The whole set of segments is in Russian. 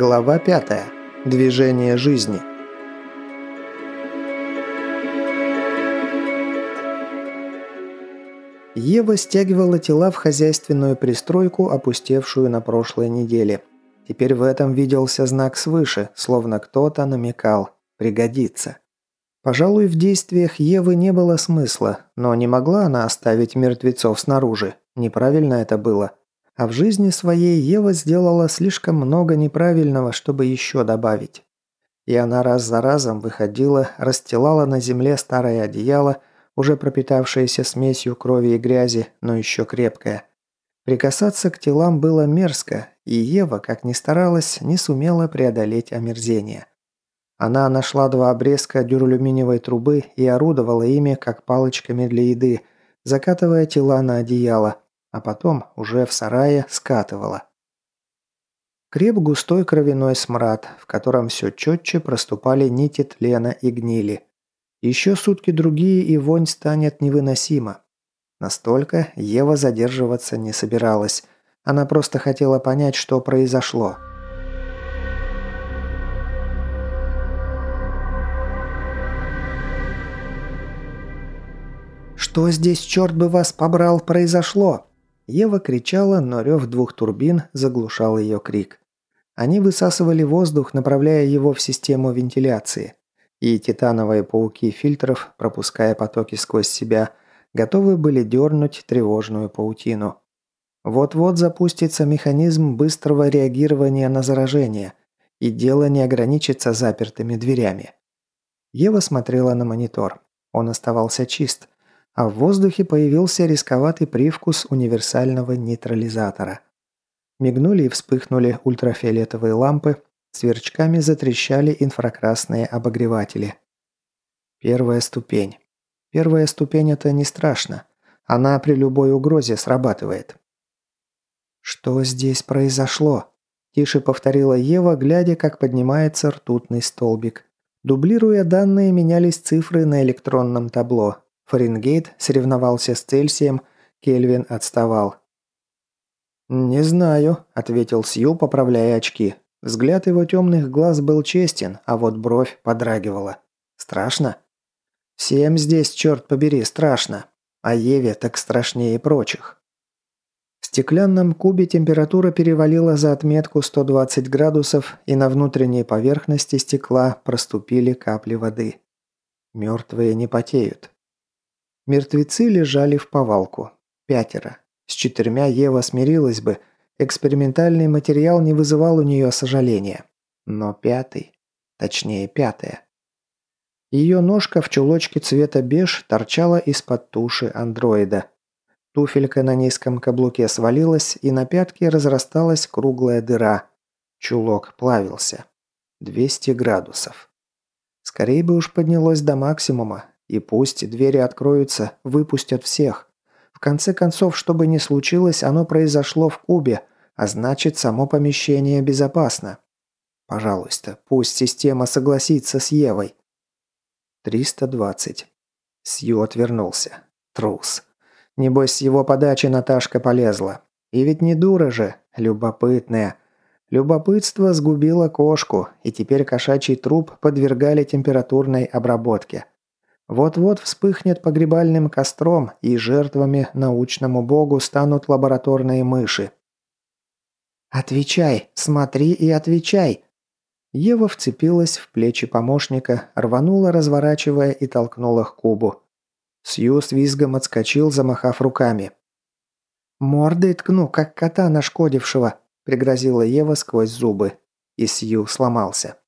Глава 5. Движение жизни. Ева стягивала тела в хозяйственную пристройку, опустевшую на прошлой неделе. Теперь в этом виделся знак свыше, словно кто-то намекал «пригодится». Пожалуй, в действиях Евы не было смысла, но не могла она оставить мертвецов снаружи. Неправильно это было. А в жизни своей Ева сделала слишком много неправильного, чтобы еще добавить. И она раз за разом выходила, расстилала на земле старое одеяло, уже пропитавшееся смесью крови и грязи, но еще крепкое. Прикасаться к телам было мерзко, и Ева, как ни старалась, не сумела преодолеть омерзение. Она нашла два обрезка дюралюминиевой трубы и орудовала ими, как палочками для еды, закатывая тела на одеяло, а потом уже в сарае скатывала. Креп густой кровяной смрад, в котором все четче проступали нити тлена и гнили. Еще сутки другие, и вонь станет невыносима. Настолько Ева задерживаться не собиралась. Она просто хотела понять, что произошло. «Что здесь, черт бы вас побрал, произошло?» Ева кричала, но рев двух турбин заглушал ее крик. Они высасывали воздух, направляя его в систему вентиляции. И титановые пауки фильтров, пропуская потоки сквозь себя, готовы были дернуть тревожную паутину. Вот-вот запустится механизм быстрого реагирования на заражение, и дело не ограничится запертыми дверями. Ева смотрела на монитор. Он оставался чист – а в воздухе появился рисковатый привкус универсального нейтрализатора. Мигнули и вспыхнули ультрафиолетовые лампы, сверчками затрещали инфракрасные обогреватели. Первая ступень. Первая ступень – это не страшно. Она при любой угрозе срабатывает. «Что здесь произошло?» – тише повторила Ева, глядя, как поднимается ртутный столбик. Дублируя данные, менялись цифры на электронном табло. Фаренгейт соревновался с Цельсием, Кельвин отставал. «Не знаю», – ответил Сью, поправляя очки. Взгляд его темных глаз был честен, а вот бровь подрагивала. «Страшно?» «Всем здесь, черт побери, страшно. А Еве так страшнее прочих». В стеклянном кубе температура перевалила за отметку 120 градусов, и на внутренней поверхности стекла проступили капли воды. Мертвые не потеют. Мертвецы лежали в повалку. Пятеро. С четырьмя Ева смирилась бы. Экспериментальный материал не вызывал у нее сожаления. Но пятый, точнее пятая. Ее ножка в чулочке цвета беж торчала из-под туши андроида. Туфелька на низком каблуке свалилась, и на пятке разрасталась круглая дыра. Чулок плавился. 200 градусов. Скорее бы уж поднялось до максимума, и пусть двери откроются, выпустят всех. В конце концов, что бы ни случилось, оно произошло в Кубе, а значит, само помещение безопасно. Пожалуйста, пусть система согласится с Евой. 320. Сью отвернулся. Трус. Небось, с его подачи Наташка полезла. И ведь не дура же, любопытная. Любопытство сгубило кошку, и теперь кошачий труп подвергали температурной обработке. Вот-вот вспыхнет погребальным костром, и жертвами научному богу станут лабораторные мыши. «Отвечай! Смотри и отвечай!» Ева вцепилась в плечи помощника, рванула, разворачивая и толкнула к кубу. Сью с визгом отскочил, замахав руками. «Мордой ткну, как кота нашкодившего», – пригрозила Ева сквозь зубы. И Сью сломался.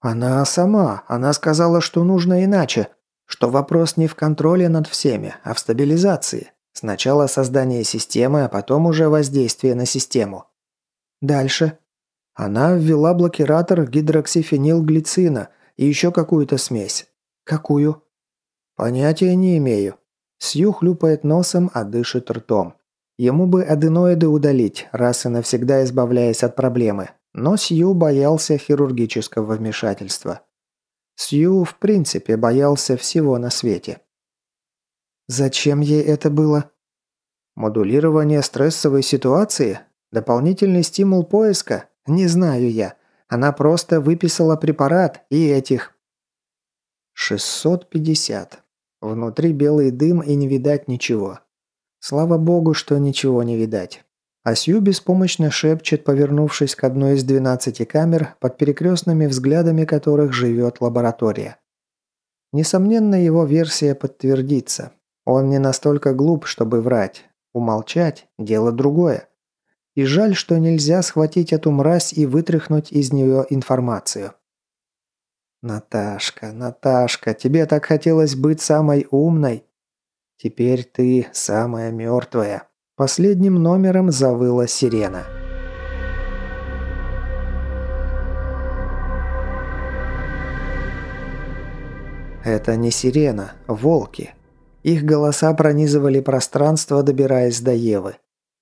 «Она сама. Она сказала, что нужно иначе что вопрос не в контроле над всеми, а в стабилизации. Сначала создание системы, а потом уже воздействие на систему. Дальше. Она ввела блокиратор гидроксифенилглицина и еще какую-то смесь. Какую? Понятия не имею. Сью хлюпает носом, а дышит ртом. Ему бы аденоиды удалить, раз и навсегда избавляясь от проблемы. Но Сью боялся хирургического вмешательства. Сью в принципе боялся всего на свете. Зачем ей это было? Модулирование стрессовой ситуации? Дополнительный стимул поиска? Не знаю я. Она просто выписала препарат и этих...» «650. Внутри белый дым и не видать ничего. Слава богу, что ничего не видать. А Сью беспомощно шепчет, повернувшись к одной из двенадцати камер, под перекрестными взглядами которых живет лаборатория. Несомненно, его версия подтвердится. Он не настолько глуп, чтобы врать. Умолчать – дело другое. И жаль, что нельзя схватить эту мразь и вытряхнуть из нее информацию. «Наташка, Наташка, тебе так хотелось быть самой умной. Теперь ты самая мертвая». Последним номером завыла сирена. Это не сирена, волки. Их голоса пронизывали пространство, добираясь до Евы.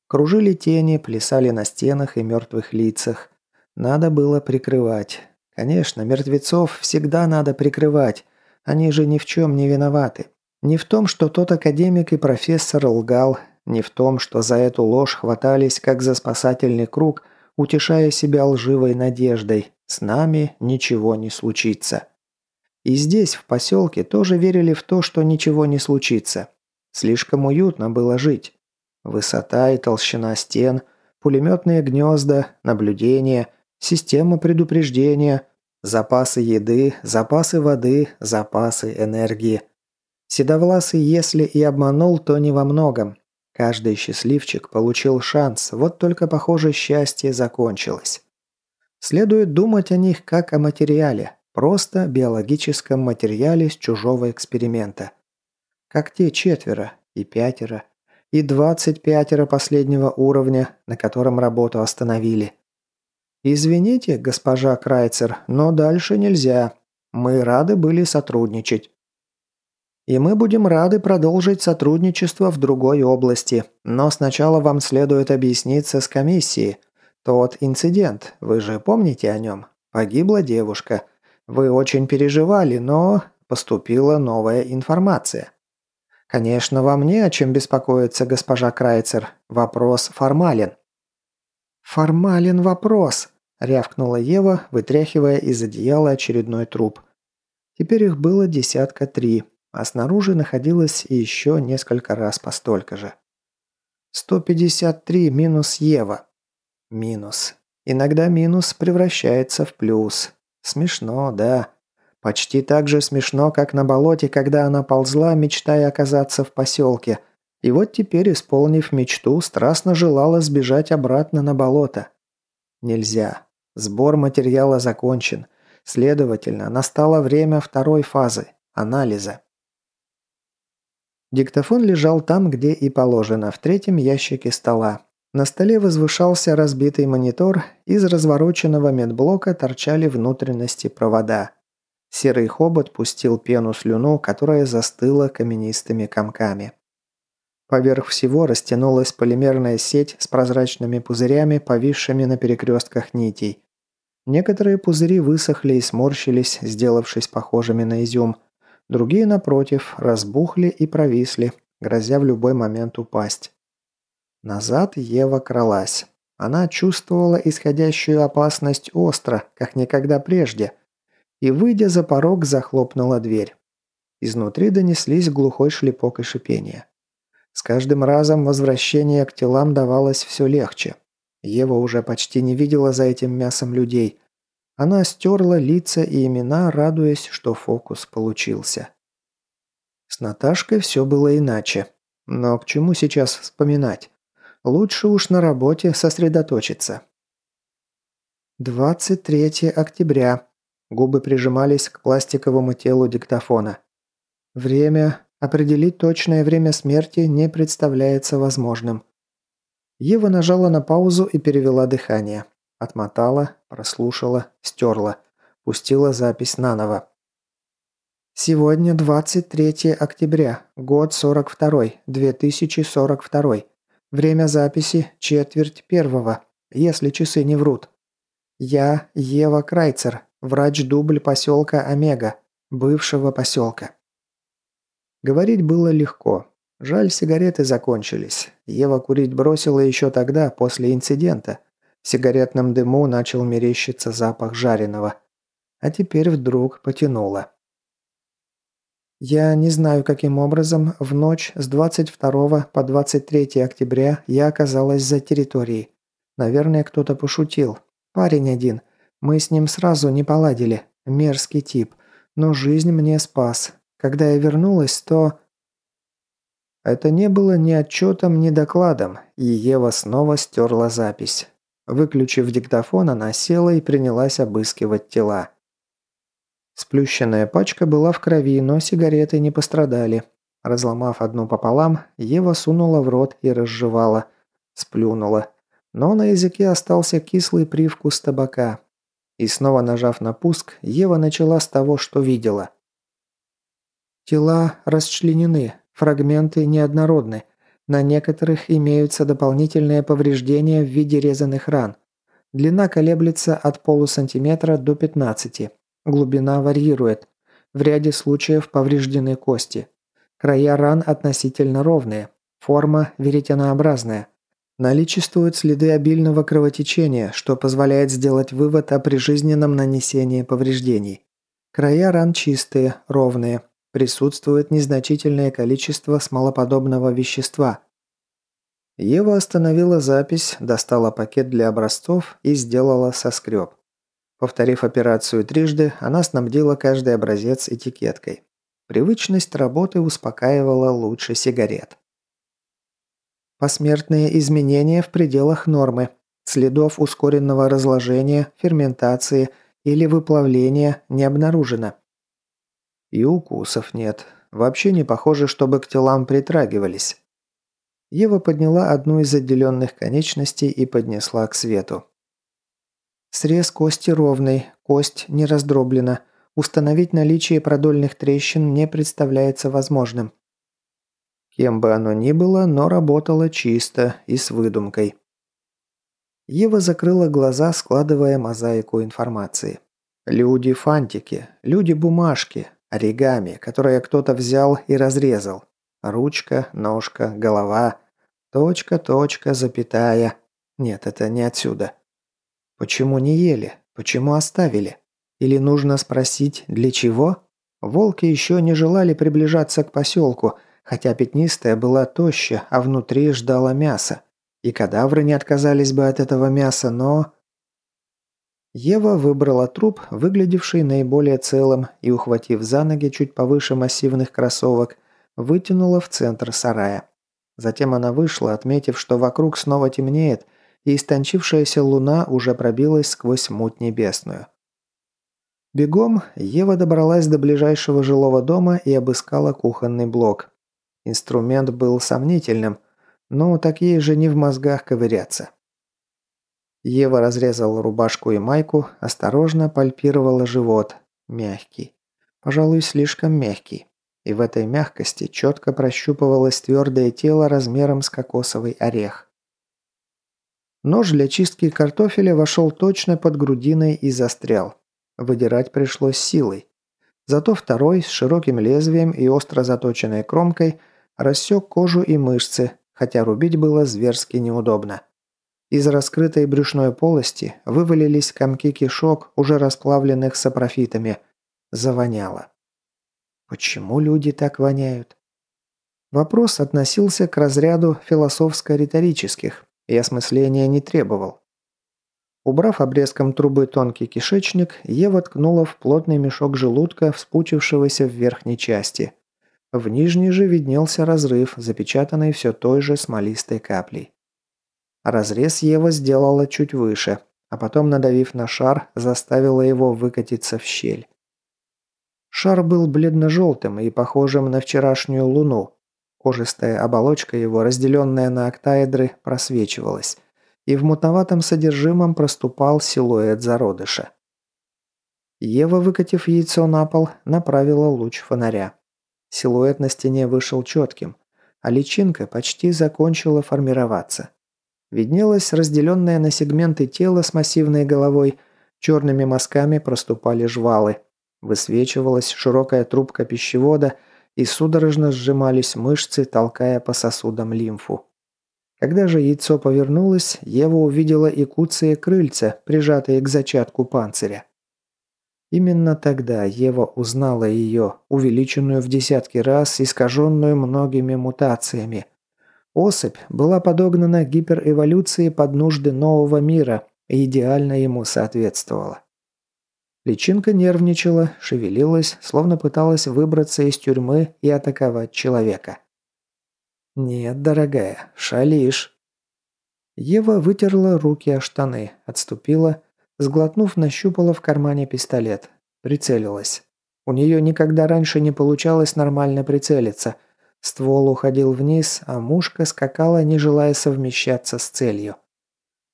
Кружили тени, плясали на стенах и мертвых лицах. Надо было прикрывать. Конечно, мертвецов всегда надо прикрывать. Они же ни в чем не виноваты. Не в том, что тот академик и профессор лгал, не в том, что за эту ложь хватались, как за спасательный круг, утешая себя лживой надеждой. С нами ничего не случится. И здесь, в поселке, тоже верили в то, что ничего не случится. Слишком уютно было жить. Высота и толщина стен, пулеметные гнезда, наблюдение, система предупреждения, запасы еды, запасы воды, запасы энергии. Седовласый, если и обманул, то не во многом. Каждый счастливчик получил шанс, вот только, похоже, счастье закончилось. Следует думать о них как о материале, просто биологическом материале с чужого эксперимента. Как те четверо, и пятеро, и двадцать пятеро последнего уровня, на котором работу остановили. «Извините, госпожа Крайцер, но дальше нельзя. Мы рады были сотрудничать. И мы будем рады продолжить сотрудничество в другой области. Но сначала вам следует объясниться с комиссией. Тот инцидент, вы же помните о нем? Погибла девушка. Вы очень переживали, но поступила новая информация. Конечно, вам не о чем беспокоиться, госпожа Крайцер. Вопрос формален. «Формален вопрос», – рявкнула Ева, вытряхивая из одеяла очередной труп. Теперь их было десятка три а снаружи находилось еще несколько раз по столько же. 153 минус Ева. Минус. Иногда минус превращается в плюс. Смешно, да. Почти так же смешно, как на болоте, когда она ползла, мечтая оказаться в поселке. И вот теперь, исполнив мечту, страстно желала сбежать обратно на болото. Нельзя. Сбор материала закончен. Следовательно, настало время второй фазы – анализа. Диктофон лежал там, где и положено, в третьем ящике стола. На столе возвышался разбитый монитор, из развороченного медблока торчали внутренности провода. Серый хобот пустил пену-слюну, которая застыла каменистыми комками. Поверх всего растянулась полимерная сеть с прозрачными пузырями, повисшими на перекрестках нитей. Некоторые пузыри высохли и сморщились, сделавшись похожими на изюм – Другие, напротив, разбухли и провисли, грозя в любой момент упасть. Назад Ева кралась. Она чувствовала исходящую опасность остро, как никогда прежде, и, выйдя за порог, захлопнула дверь. Изнутри донеслись глухой шлепок и шипение. С каждым разом возвращение к телам давалось все легче. Ева уже почти не видела за этим мясом людей. Она стерла лица и имена, радуясь, что фокус получился. С Наташкой все было иначе. Но к чему сейчас вспоминать? Лучше уж на работе сосредоточиться. 23 октября. Губы прижимались к пластиковому телу диктофона. Время. Определить точное время смерти не представляется возможным. Ева нажала на паузу и перевела дыхание. Отмотала, прослушала, стерла. Пустила запись наново. Сегодня 23 октября, год 42, 2042. Время записи четверть первого, если часы не врут. Я Ева Крайцер, врач-дубль поселка Омега, бывшего поселка. Говорить было легко. Жаль, сигареты закончились. Ева курить бросила еще тогда, после инцидента. В сигаретном дыму начал мерещиться запах жареного. А теперь вдруг потянуло. Я не знаю, каким образом в ночь с 22 по 23 октября я оказалась за территорией. Наверное, кто-то пошутил. Парень один. Мы с ним сразу не поладили. Мерзкий тип. Но жизнь мне спас. Когда я вернулась, то... Это не было ни отчетом, ни докладом, и Ева снова стерла запись. Выключив диктофон, она села и принялась обыскивать тела. Сплющенная пачка была в крови, но сигареты не пострадали. Разломав одну пополам, Ева сунула в рот и разжевала. Сплюнула. Но на языке остался кислый привкус табака. И снова нажав на пуск, Ева начала с того, что видела. Тела расчленены, фрагменты неоднородны. На некоторых имеются дополнительные повреждения в виде резаных ран. Длина колеблется от полусантиметра до 15. Глубина варьирует. В ряде случаев повреждены кости. Края ран относительно ровные. Форма веретенообразная. Наличествуют следы обильного кровотечения, что позволяет сделать вывод о прижизненном нанесении повреждений. Края ран чистые, ровные. Присутствует незначительное количество смолоподобного вещества. Ева остановила запись, достала пакет для образцов и сделала соскреб. Повторив операцию трижды, она снабдила каждый образец этикеткой. Привычность работы успокаивала лучше сигарет. Посмертные изменения в пределах нормы. Следов ускоренного разложения, ферментации или выплавления не обнаружено. И укусов нет. Вообще не похоже, чтобы к телам притрагивались. Ева подняла одну из отделенных конечностей и поднесла к свету. Срез кости ровный, кость не раздроблена. Установить наличие продольных трещин не представляется возможным. Кем бы оно ни было, но работало чисто и с выдумкой. Ева закрыла глаза, складывая мозаику информации. Люди-фантики, люди-бумажки, оригами, которые кто-то взял и разрезал. Ручка, ножка, голова, точка, точка, запятая. Нет, это не отсюда. Почему не ели? Почему оставили? Или нужно спросить, для чего? Волки еще не желали приближаться к поселку, хотя пятнистая была тоща, а внутри ждала мяса. И кадавры не отказались бы от этого мяса, но... Ева выбрала труп, выглядевший наиболее целым, и, ухватив за ноги чуть повыше массивных кроссовок, вытянула в центр сарая. Затем она вышла, отметив, что вокруг снова темнеет, и истончившаяся луна уже пробилась сквозь муть небесную. Бегом Ева добралась до ближайшего жилого дома и обыскала кухонный блок. Инструмент был сомнительным, но так ей же не в мозгах ковыряться. Ева разрезала рубашку и майку, осторожно пальпировала живот. Мягкий. Пожалуй, слишком мягкий. И в этой мягкости четко прощупывалось твердое тело размером с кокосовый орех. Нож для чистки картофеля вошел точно под грудиной и застрял. Выдирать пришлось силой. Зато второй, с широким лезвием и остро заточенной кромкой, рассек кожу и мышцы, хотя рубить было зверски неудобно. Из раскрытой брюшной полости вывалились комки кишок, уже расплавленных сапрофитами. Завоняло. Почему люди так воняют? Вопрос относился к разряду философско-риторических, и осмысления не требовал. Убрав обрезком трубы тонкий кишечник, Ева ткнула в плотный мешок желудка, вспучившегося в верхней части. В нижней же виднелся разрыв, запечатанный все той же смолистой каплей. Разрез Ева сделала чуть выше, а потом, надавив на шар, заставила его выкатиться в щель. Шар был бледно-желтым и похожим на вчерашнюю луну, Кожистая оболочка его, разделенная на октаэдры, просвечивалась, и в мутноватом содержимом проступал силуэт зародыша. Ева, выкатив яйцо на пол, направила луч фонаря. Силуэт на стене вышел четким, а личинка почти закончила формироваться. Виднелось разделенное на сегменты тело с массивной головой, черными мазками проступали жвалы. Высвечивалась широкая трубка пищевода – и судорожно сжимались мышцы, толкая по сосудам лимфу. Когда же яйцо повернулось, Ева увидела и куцые крыльца, прижатые к зачатку панциря. Именно тогда Ева узнала ее, увеличенную в десятки раз, искаженную многими мутациями. Особь была подогнана гиперэволюцией под нужды нового мира и идеально ему соответствовала. Личинка нервничала, шевелилась, словно пыталась выбраться из тюрьмы и атаковать человека. «Нет, дорогая, шалишь». Ева вытерла руки о штаны, отступила, сглотнув, нащупала в кармане пистолет. Прицелилась. У нее никогда раньше не получалось нормально прицелиться. Ствол уходил вниз, а мушка скакала, не желая совмещаться с целью.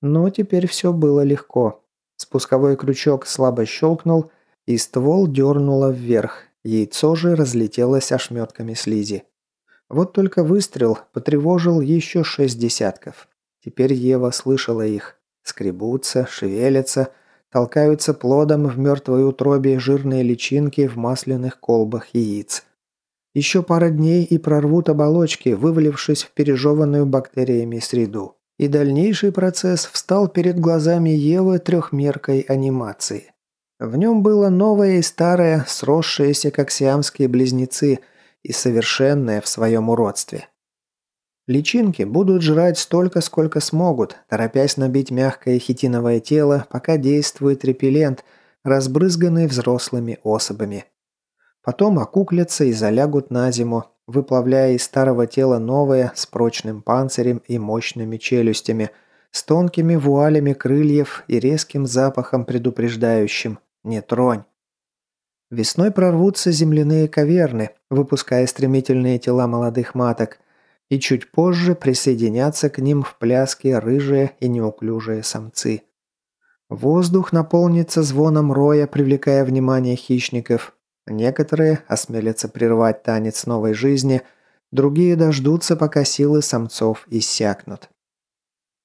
Но теперь все было легко. Спусковой крючок слабо щелкнул, и ствол дернуло вверх. Яйцо же разлетелось ошметками слизи. Вот только выстрел потревожил еще шесть десятков. Теперь Ева слышала их. Скребутся, шевелятся, толкаются плодом в мертвой утробе жирные личинки в масляных колбах яиц. Еще пара дней и прорвут оболочки, вывалившись в пережеванную бактериями среду. И дальнейший процесс встал перед глазами Евы трехмеркой анимации. В нем было новое и старое, сросшиеся как сиамские близнецы, и совершенное в своем уродстве. Личинки будут жрать столько, сколько смогут, торопясь набить мягкое хитиновое тело, пока действует репеллент, разбрызганный взрослыми особами. Потом окуклятся и залягут на зиму, выплавляя из старого тела новое с прочным панцирем и мощными челюстями, с тонкими вуалями крыльев и резким запахом предупреждающим «не тронь». Весной прорвутся земляные каверны, выпуская стремительные тела молодых маток, и чуть позже присоединятся к ним в пляске рыжие и неуклюжие самцы. Воздух наполнится звоном роя, привлекая внимание хищников, Некоторые осмелятся прервать танец новой жизни, другие дождутся, пока силы самцов иссякнут.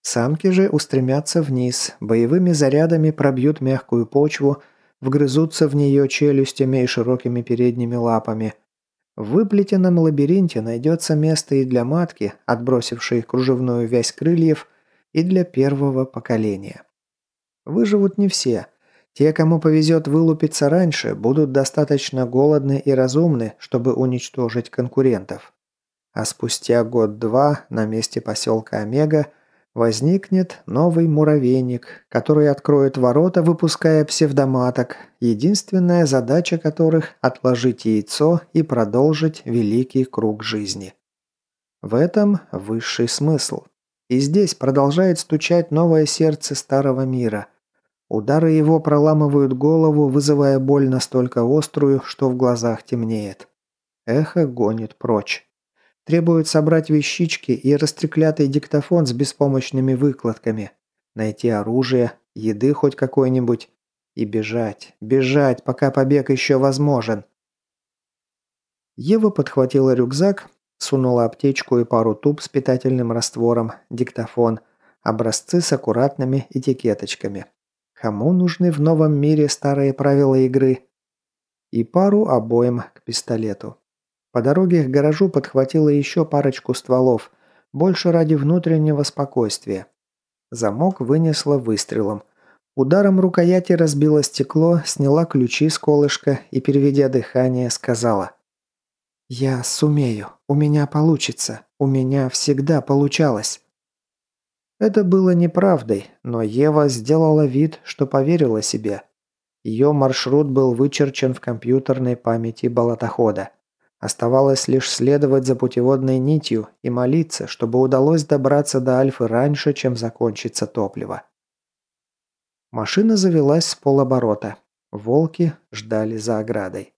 Самки же устремятся вниз, боевыми зарядами пробьют мягкую почву, вгрызутся в нее челюстями и широкими передними лапами. В выплетенном лабиринте найдется место и для матки, отбросившей кружевную вязь крыльев, и для первого поколения. Выживут не все – те, кому повезет вылупиться раньше, будут достаточно голодны и разумны, чтобы уничтожить конкурентов. А спустя год-два на месте поселка Омега возникнет новый муравейник, который откроет ворота, выпуская псевдоматок, единственная задача которых – отложить яйцо и продолжить великий круг жизни. В этом высший смысл. И здесь продолжает стучать новое сердце старого мира – Удары его проламывают голову, вызывая боль настолько острую, что в глазах темнеет. Эхо гонит прочь. Требует собрать вещички и растреклятый диктофон с беспомощными выкладками. Найти оружие, еды хоть какой-нибудь. И бежать, бежать, пока побег еще возможен. Ева подхватила рюкзак, сунула аптечку и пару туб с питательным раствором, диктофон, образцы с аккуратными этикеточками. Кому нужны в новом мире старые правила игры? И пару обоим к пистолету. По дороге к гаражу подхватила еще парочку стволов, больше ради внутреннего спокойствия. Замок вынесла выстрелом. Ударом рукояти разбила стекло, сняла ключи с колышка и, переведя дыхание, сказала. «Я сумею. У меня получится. У меня всегда получалось». Это было неправдой, но Ева сделала вид, что поверила себе. Ее маршрут был вычерчен в компьютерной памяти болотохода. Оставалось лишь следовать за путеводной нитью и молиться, чтобы удалось добраться до Альфы раньше, чем закончится топливо. Машина завелась с полоборота. Волки ждали за оградой.